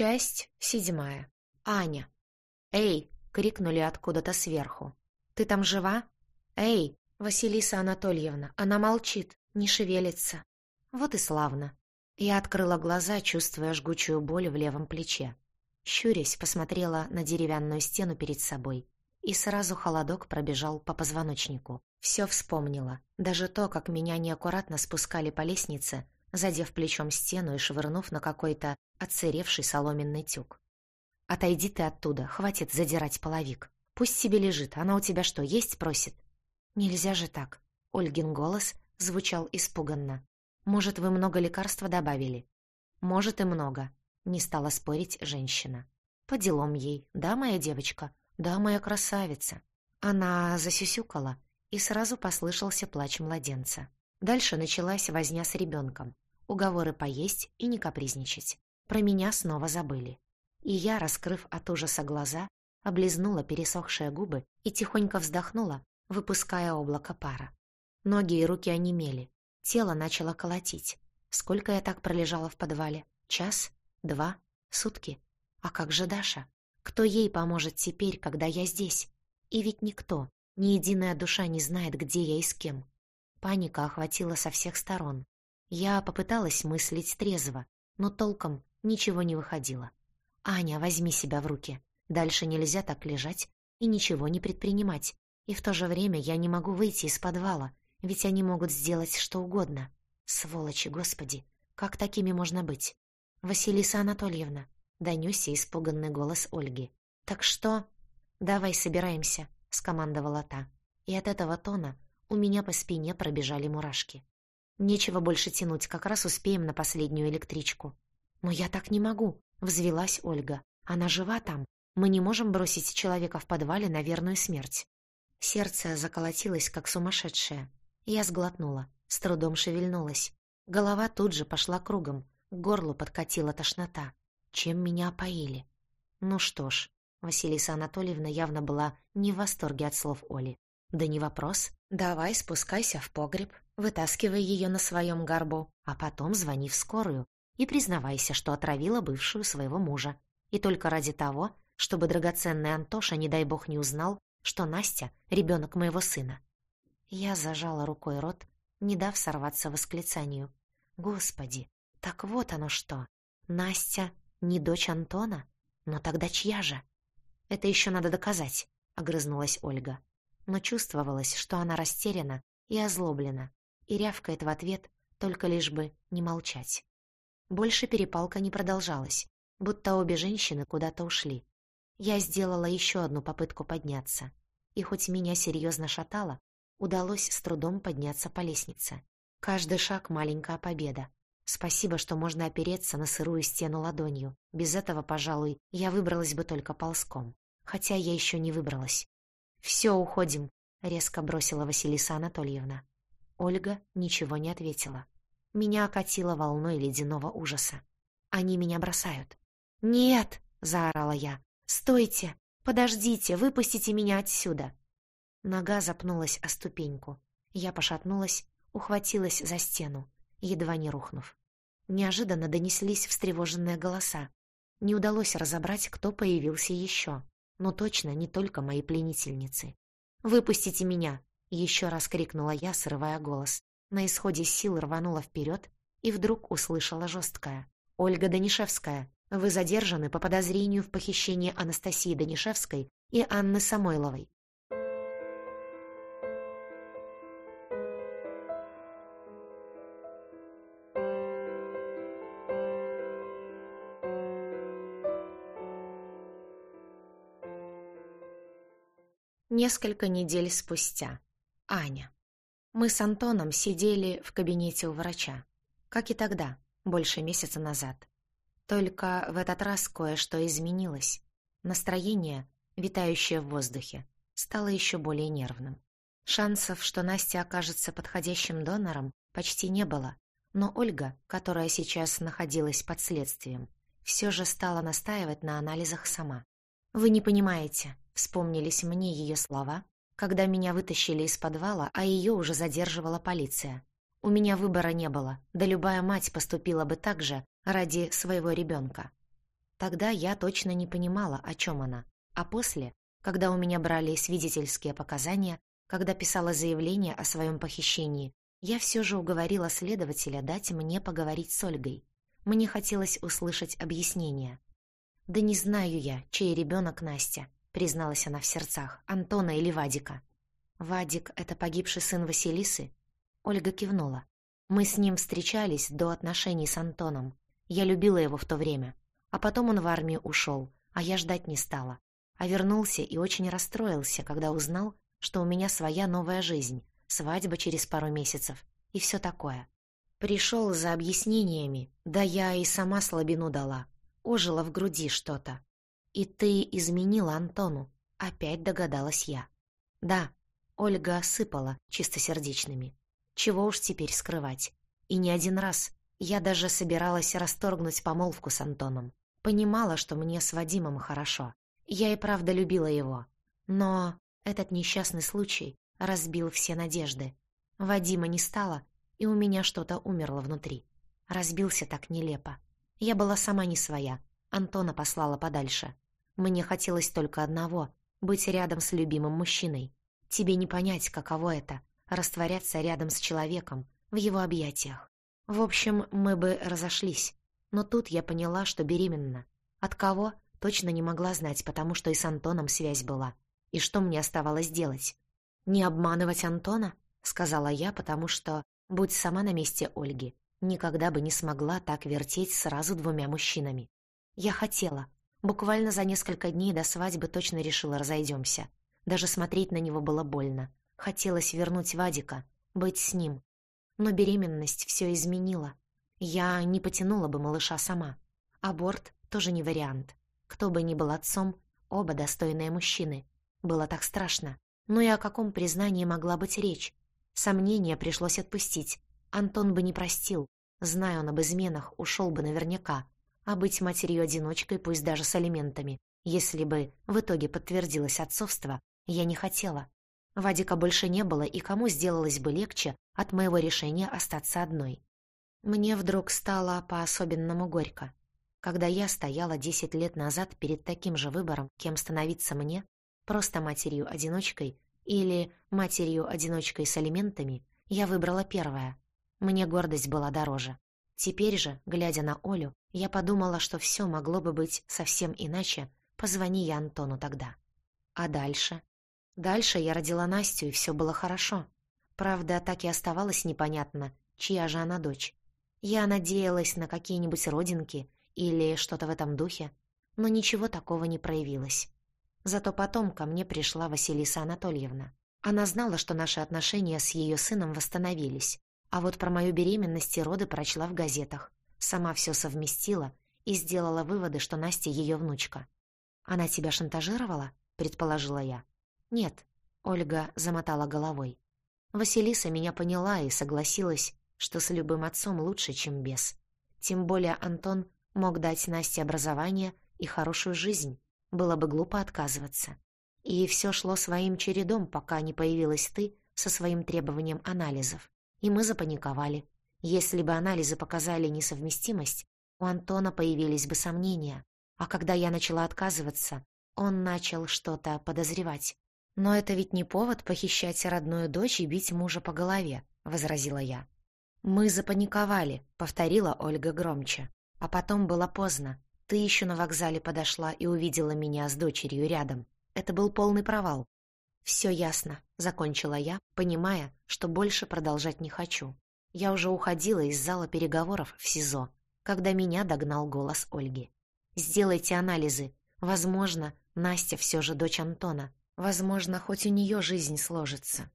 Часть седьмая. Аня. «Эй!» — крикнули откуда-то сверху. «Ты там жива?» «Эй!» — Василиса Анатольевна. Она молчит, не шевелится. Вот и славно. Я открыла глаза, чувствуя жгучую боль в левом плече. Щурясь, посмотрела на деревянную стену перед собой. И сразу холодок пробежал по позвоночнику. Все вспомнила. Даже то, как меня неаккуратно спускали по лестнице, задев плечом стену и швырнув на какой-то отсыревший соломенный тюк. «Отойди ты оттуда, хватит задирать половик. Пусть себе лежит, она у тебя что, есть просит?» «Нельзя же так!» Ольгин голос звучал испуганно. «Может, вы много лекарства добавили?» «Может, и много», — не стала спорить женщина. «По делам ей, да, моя девочка? Да, моя красавица». Она засюсюкала, и сразу послышался плач младенца. Дальше началась возня с ребенком, уговоры поесть и не капризничать. Про меня снова забыли. И я, раскрыв от ужаса глаза, облизнула пересохшие губы и тихонько вздохнула, выпуская облако пара. Ноги и руки онемели, тело начало колотить. Сколько я так пролежала в подвале? Час? Два? Сутки? А как же Даша? Кто ей поможет теперь, когда я здесь? И ведь никто, ни единая душа не знает, где я и с кем. Паника охватила со всех сторон. Я попыталась мыслить трезво, но толком ничего не выходило. «Аня, возьми себя в руки. Дальше нельзя так лежать и ничего не предпринимать. И в то же время я не могу выйти из подвала, ведь они могут сделать что угодно. Сволочи, господи, как такими можно быть? Василиса Анатольевна, донесся испуганный голос Ольги. Так что? Давай собираемся, скомандовала та. И от этого тона у меня по спине пробежали мурашки. Нечего больше тянуть, как раз успеем на последнюю электричку. Но я так не могу, взвелась Ольга. Она жива там. Мы не можем бросить человека в подвале на верную смерть. Сердце заколотилось, как сумасшедшее. Я сглотнула, с трудом шевельнулась. Голова тут же пошла кругом, к горлу подкатила тошнота. Чем меня опоили? Ну что ж, Василиса Анатольевна явно была не в восторге от слов Оли. Да не вопрос. Давай спускайся в погреб, вытаскивай ее на своем горбу, а потом звони в скорую и признавайся, что отравила бывшую своего мужа. И только ради того, чтобы драгоценный Антоша, не дай бог, не узнал, что Настя — ребенок моего сына. Я зажала рукой рот, не дав сорваться восклицанию. Господи, так вот оно что. Настя не дочь Антона? Но тогда чья же? Это еще надо доказать, — огрызнулась Ольга но чувствовалось, что она растеряна и озлоблена, и рявкает в ответ, только лишь бы не молчать. Больше перепалка не продолжалась, будто обе женщины куда-то ушли. Я сделала еще одну попытку подняться, и хоть меня серьезно шатало, удалось с трудом подняться по лестнице. Каждый шаг — маленькая победа. Спасибо, что можно опереться на сырую стену ладонью. Без этого, пожалуй, я выбралась бы только ползком. Хотя я еще не выбралась. «Все, уходим», — резко бросила Василиса Анатольевна. Ольга ничего не ответила. Меня окатило волной ледяного ужаса. Они меня бросают. «Нет!» — заорала я. «Стойте! Подождите! Выпустите меня отсюда!» Нога запнулась о ступеньку. Я пошатнулась, ухватилась за стену, едва не рухнув. Неожиданно донеслись встревоженные голоса. Не удалось разобрать, кто появился еще но точно не только мои пленительницы. «Выпустите меня!» — еще раз крикнула я, срывая голос. На исходе сил рванула вперед и вдруг услышала жесткое. «Ольга Данишевская, вы задержаны по подозрению в похищении Анастасии Данишевской и Анны Самойловой. Несколько недель спустя. Аня. Мы с Антоном сидели в кабинете у врача. Как и тогда, больше месяца назад. Только в этот раз кое-что изменилось. Настроение, витающее в воздухе, стало еще более нервным. Шансов, что Настя окажется подходящим донором, почти не было, но Ольга, которая сейчас находилась под следствием, все же стала настаивать на анализах сама. «Вы не понимаете», — вспомнились мне ее слова, когда меня вытащили из подвала, а ее уже задерживала полиция. У меня выбора не было, да любая мать поступила бы так же ради своего ребенка. Тогда я точно не понимала, о чем она. А после, когда у меня брали свидетельские показания, когда писала заявление о своем похищении, я все же уговорила следователя дать мне поговорить с Ольгой. Мне хотелось услышать объяснение. «Да не знаю я, чей ребенок Настя», — призналась она в сердцах, «Антона или Вадика». «Вадик — это погибший сын Василисы?» Ольга кивнула. «Мы с ним встречались до отношений с Антоном. Я любила его в то время. А потом он в армию ушел, а я ждать не стала. А вернулся и очень расстроился, когда узнал, что у меня своя новая жизнь, свадьба через пару месяцев и все такое. Пришел за объяснениями, да я и сама слабину дала. Ожило в груди что-то. И ты изменила Антону, опять догадалась я. Да, Ольга осыпала чистосердечными. Чего уж теперь скрывать. И не один раз. Я даже собиралась расторгнуть помолвку с Антоном. Понимала, что мне с Вадимом хорошо. Я и правда любила его. Но этот несчастный случай разбил все надежды. Вадима не стало, и у меня что-то умерло внутри. Разбился так нелепо. Я была сама не своя. Антона послала подальше. Мне хотелось только одного — быть рядом с любимым мужчиной. Тебе не понять, каково это — растворяться рядом с человеком, в его объятиях. В общем, мы бы разошлись. Но тут я поняла, что беременна. От кого? Точно не могла знать, потому что и с Антоном связь была. И что мне оставалось делать? Не обманывать Антона? — сказала я, потому что, будь сама на месте Ольги, никогда бы не смогла так вертеть сразу двумя мужчинами. Я хотела. Буквально за несколько дней до свадьбы точно решила разойдемся. Даже смотреть на него было больно. Хотелось вернуть Вадика, быть с ним. Но беременность все изменила. Я не потянула бы малыша сама. Аборт тоже не вариант. Кто бы ни был отцом, оба достойные мужчины. Было так страшно. Ну и о каком признании могла быть речь? Сомнения пришлось отпустить. Антон бы не простил. Зная он об изменах, ушел бы наверняка. А быть матерью-одиночкой, пусть даже с алиментами, если бы в итоге подтвердилось отцовство, я не хотела. Вадика больше не было, и кому сделалось бы легче от моего решения остаться одной. Мне вдруг стало по-особенному горько. Когда я стояла десять лет назад перед таким же выбором, кем становиться мне, просто матерью-одиночкой или матерью-одиночкой с алиментами, я выбрала первое. Мне гордость была дороже. Теперь же, глядя на Олю, я подумала, что все могло бы быть совсем иначе, позвони я Антону тогда. А дальше? Дальше я родила Настю, и все было хорошо. Правда, так и оставалось непонятно, чья же она дочь. Я надеялась на какие-нибудь родинки или что-то в этом духе, но ничего такого не проявилось. Зато потом ко мне пришла Василиса Анатольевна. Она знала, что наши отношения с ее сыном восстановились, а вот про мою беременность и роды прочла в газетах. Сама все совместила и сделала выводы, что Настя ее внучка. «Она тебя шантажировала?» — предположила я. «Нет», — Ольга замотала головой. Василиса меня поняла и согласилась, что с любым отцом лучше, чем без. Тем более Антон мог дать Насте образование и хорошую жизнь, было бы глупо отказываться. И все шло своим чередом, пока не появилась ты со своим требованием анализов. И мы запаниковали. Если бы анализы показали несовместимость, у Антона появились бы сомнения. А когда я начала отказываться, он начал что-то подозревать. «Но это ведь не повод похищать родную дочь и бить мужа по голове», — возразила я. «Мы запаниковали», — повторила Ольга громче. А потом было поздно. Ты еще на вокзале подошла и увидела меня с дочерью рядом. Это был полный провал. «Все ясно», — закончила я, понимая, что больше продолжать не хочу. Я уже уходила из зала переговоров в СИЗО, когда меня догнал голос Ольги. «Сделайте анализы. Возможно, Настя все же дочь Антона. Возможно, хоть у нее жизнь сложится».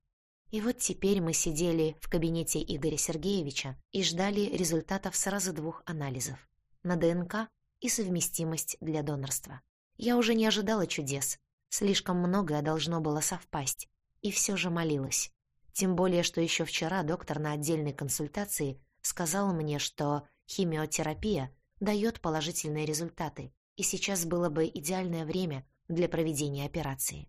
И вот теперь мы сидели в кабинете Игоря Сергеевича и ждали результатов сразу двух анализов. На ДНК и совместимость для донорства. Я уже не ожидала чудес. Слишком многое должно было совпасть. И все же молилась. Тем более, что еще вчера доктор на отдельной консультации сказал мне, что химиотерапия дает положительные результаты, и сейчас было бы идеальное время для проведения операции.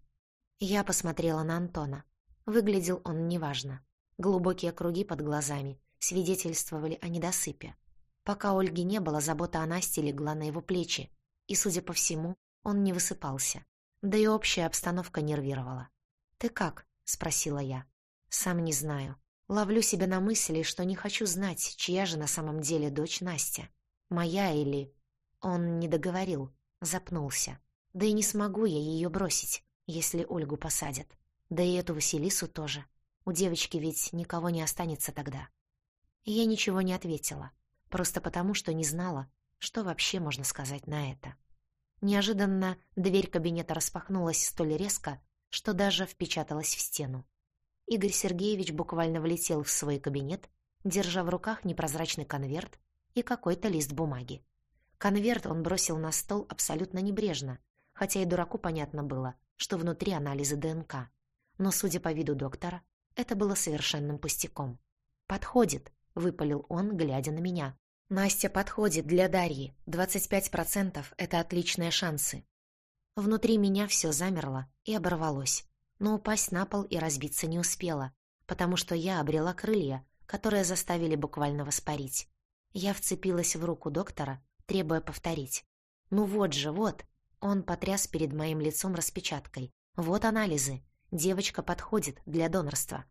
Я посмотрела на Антона. Выглядел он неважно. Глубокие круги под глазами свидетельствовали о недосыпе. Пока Ольги не было, забота о Насте легла на его плечи. И, судя по всему, он не высыпался. Да и общая обстановка нервировала. «Ты как?» — спросила я. «Сам не знаю. Ловлю себя на мысли, что не хочу знать, чья же на самом деле дочь Настя. Моя или...» Он не договорил, запнулся. «Да и не смогу я ее бросить, если Ольгу посадят. Да и эту Василису тоже. У девочки ведь никого не останется тогда». Я ничего не ответила, просто потому, что не знала, что вообще можно сказать на это. Неожиданно дверь кабинета распахнулась столь резко, что даже впечаталась в стену. Игорь Сергеевич буквально влетел в свой кабинет, держа в руках непрозрачный конверт и какой-то лист бумаги. Конверт он бросил на стол абсолютно небрежно, хотя и дураку понятно было, что внутри анализы ДНК. Но, судя по виду доктора, это было совершенным пустяком. «Подходит», — выпалил он, глядя на меня. «Настя подходит для Дарьи. 25% — это отличные шансы». Внутри меня все замерло и оборвалось, но упасть на пол и разбиться не успела, потому что я обрела крылья, которые заставили буквально воспарить. Я вцепилась в руку доктора, требуя повторить. «Ну вот же, вот!» Он потряс перед моим лицом распечаткой. «Вот анализы. Девочка подходит для донорства».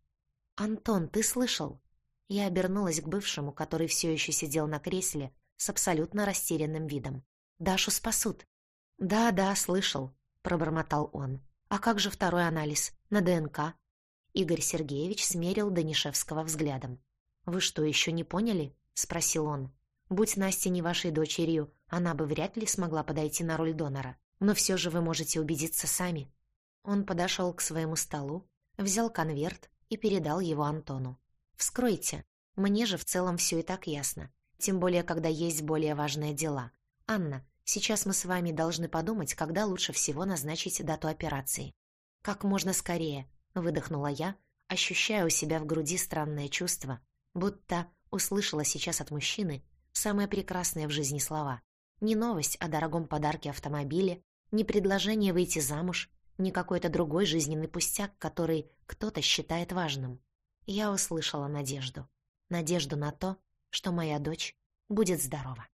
«Антон, ты слышал?» Я обернулась к бывшему, который все еще сидел на кресле с абсолютно растерянным видом. «Дашу спасут». «Да, да, слышал», — пробормотал он. «А как же второй анализ? На ДНК?» Игорь Сергеевич смерил Данишевского взглядом. «Вы что, еще не поняли?» — спросил он. «Будь Настя не вашей дочерью, она бы вряд ли смогла подойти на роль донора. Но все же вы можете убедиться сами». Он подошел к своему столу, взял конверт и передал его Антону. «Вскройте. Мне же в целом все и так ясно. Тем более, когда есть более важные дела. Анна, сейчас мы с вами должны подумать, когда лучше всего назначить дату операции». «Как можно скорее», — выдохнула я, ощущая у себя в груди странное чувство, будто услышала сейчас от мужчины самые прекрасные в жизни слова. Не новость о дорогом подарке автомобиле, не предложение выйти замуж, не какой-то другой жизненный пустяк, который кто-то считает важным я услышала надежду. Надежду на то, что моя дочь будет здорова.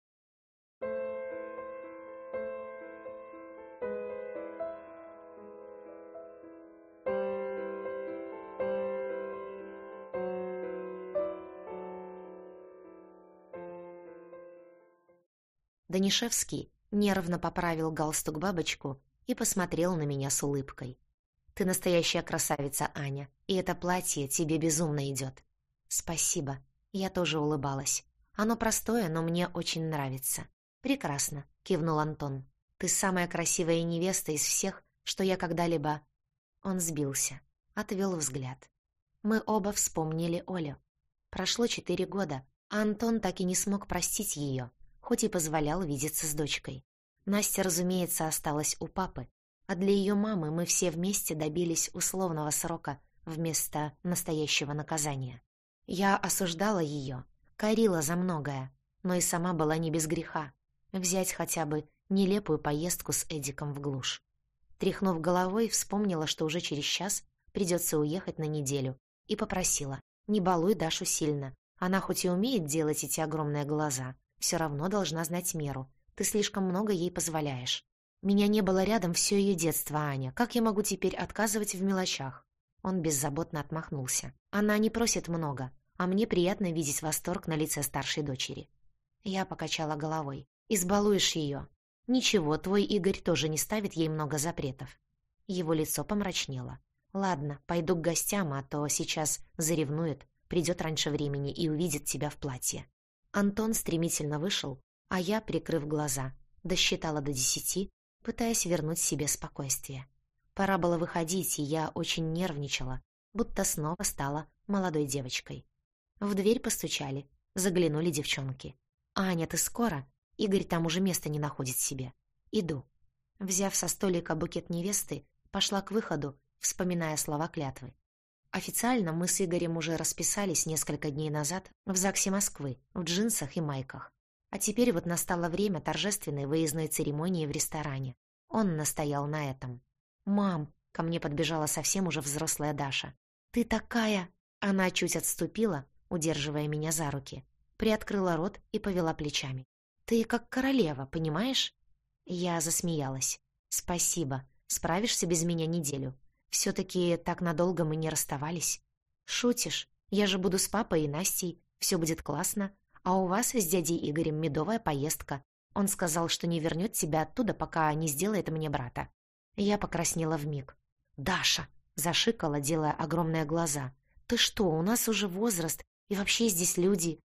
Данишевский нервно поправил галстук бабочку и посмотрел на меня с улыбкой. Ты настоящая красавица, Аня, и это платье тебе безумно идет. Спасибо. Я тоже улыбалась. Оно простое, но мне очень нравится. Прекрасно, кивнул Антон. Ты самая красивая невеста из всех, что я когда-либо... Он сбился, отвел взгляд. Мы оба вспомнили Олю. Прошло четыре года, а Антон так и не смог простить ее, хоть и позволял видеться с дочкой. Настя, разумеется, осталась у папы, а для ее мамы мы все вместе добились условного срока вместо настоящего наказания. Я осуждала ее, корила за многое, но и сама была не без греха. Взять хотя бы нелепую поездку с Эдиком в глушь. Тряхнув головой, вспомнила, что уже через час придется уехать на неделю, и попросила, не балуй Дашу сильно. Она хоть и умеет делать эти огромные глаза, все равно должна знать меру. Ты слишком много ей позволяешь. Меня не было рядом все ее детство, Аня. Как я могу теперь отказывать в мелочах? Он беззаботно отмахнулся. Она не просит много, а мне приятно видеть восторг на лице старшей дочери. Я покачала головой. Избалуешь ее. Ничего, твой Игорь тоже не ставит ей много запретов. Его лицо помрачнело. Ладно, пойду к гостям, а то сейчас заревнует, придет раньше времени и увидит тебя в платье. Антон стремительно вышел, а я, прикрыв глаза, досчитала до десяти пытаясь вернуть себе спокойствие. Пора было выходить, и я очень нервничала, будто снова стала молодой девочкой. В дверь постучали, заглянули девчонки. «Аня, ты скоро?» Игорь там уже места не находит себе. «Иду». Взяв со столика букет невесты, пошла к выходу, вспоминая слова клятвы. Официально мы с Игорем уже расписались несколько дней назад в ЗАГСе Москвы, в джинсах и майках. А теперь вот настало время торжественной выездной церемонии в ресторане. Он настоял на этом. «Мам!» — ко мне подбежала совсем уже взрослая Даша. «Ты такая...» Она чуть отступила, удерживая меня за руки. Приоткрыла рот и повела плечами. «Ты как королева, понимаешь?» Я засмеялась. «Спасибо. Справишься без меня неделю. Все-таки так надолго мы не расставались». «Шутишь? Я же буду с папой и Настей. Все будет классно. А у вас с дядей Игорем медовая поездка. Он сказал, что не вернет тебя оттуда, пока не сделает мне брата». Я покраснела вмиг. «Даша!» — зашикала, делая огромные глаза. «Ты что, у нас уже возраст, и вообще здесь люди...»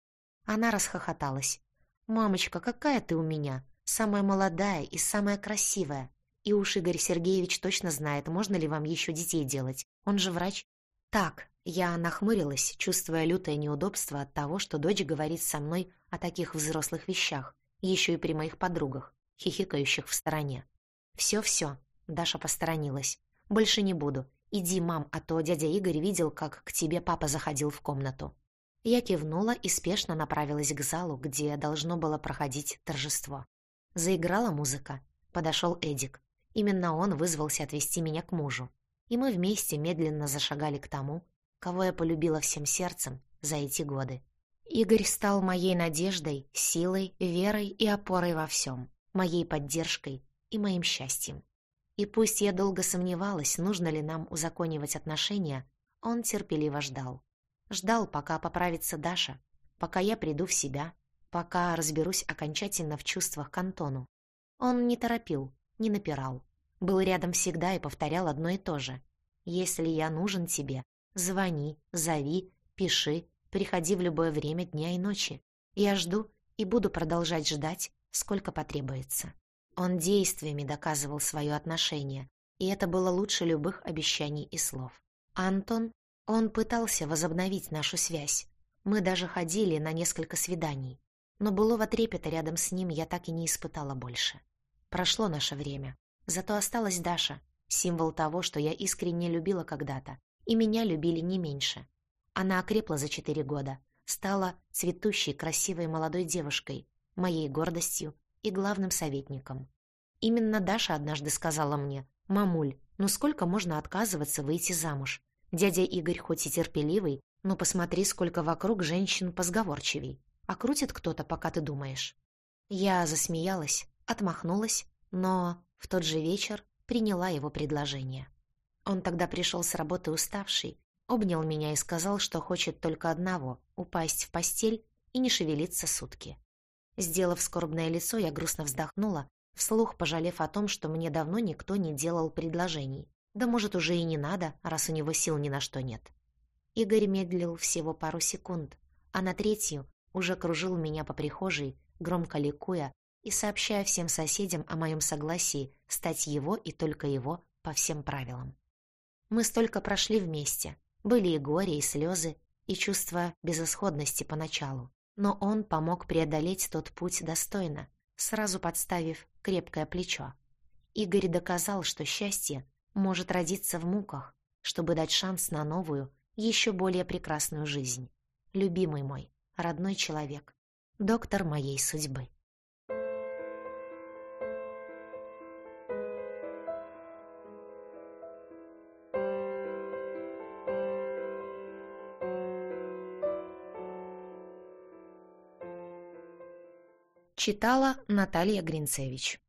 Она расхохоталась. «Мамочка, какая ты у меня! Самая молодая и самая красивая! И уж Игорь Сергеевич точно знает, можно ли вам еще детей делать. Он же врач». «Так», — я нахмурилась, чувствуя лютое неудобство от того, что дочь говорит со мной о таких взрослых вещах, еще и при моих подругах, хихикающих в стороне. «Все-все», — Даша посторонилась. «Больше не буду. Иди, мам, а то дядя Игорь видел, как к тебе папа заходил в комнату». Я кивнула и спешно направилась к залу, где должно было проходить торжество. Заиграла музыка. Подошел Эдик. Именно он вызвался отвезти меня к мужу. И мы вместе медленно зашагали к тому, кого я полюбила всем сердцем за эти годы. Игорь стал моей надеждой, силой, верой и опорой во всем, моей поддержкой и моим счастьем. И пусть я долго сомневалась, нужно ли нам узаконивать отношения, он терпеливо ждал. Ждал, пока поправится Даша, пока я приду в себя, пока разберусь окончательно в чувствах к Антону. Он не торопил, не напирал. Был рядом всегда и повторял одно и то же. «Если я нужен тебе, звони, зови, пиши, приходи в любое время дня и ночи. Я жду и буду продолжать ждать, сколько потребуется». Он действиями доказывал свое отношение, и это было лучше любых обещаний и слов. Антон он пытался возобновить нашу связь. Мы даже ходили на несколько свиданий. Но былого трепета рядом с ним я так и не испытала больше. Прошло наше время. Зато осталась Даша, символ того, что я искренне любила когда-то. И меня любили не меньше. Она окрепла за четыре года, стала цветущей, красивой молодой девушкой, моей гордостью и главным советником. Именно Даша однажды сказала мне, «Мамуль, ну сколько можно отказываться выйти замуж? Дядя Игорь хоть и терпеливый, но посмотри, сколько вокруг женщин позговорчивей. А крутит кто-то, пока ты думаешь. Я засмеялась, отмахнулась, но в тот же вечер приняла его предложение. Он тогда пришел с работы уставший, обнял меня и сказал, что хочет только одного — упасть в постель и не шевелиться сутки. Сделав скорбное лицо, я грустно вздохнула, вслух пожалев о том, что мне давно никто не делал предложений. Да может, уже и не надо, раз у него сил ни на что нет. Игорь медлил всего пару секунд, а на третью уже кружил меня по прихожей, громко ликуя и сообщая всем соседям о моем согласии стать его и только его по всем правилам. Мы столько прошли вместе, были и горе, и слезы, и чувство безысходности поначалу. Но он помог преодолеть тот путь достойно, сразу подставив крепкое плечо. Игорь доказал, что счастье может родиться в муках, чтобы дать шанс на новую, еще более прекрасную жизнь. Любимый мой, родной человек, доктор моей судьбы. Читала Наталья Гринцевич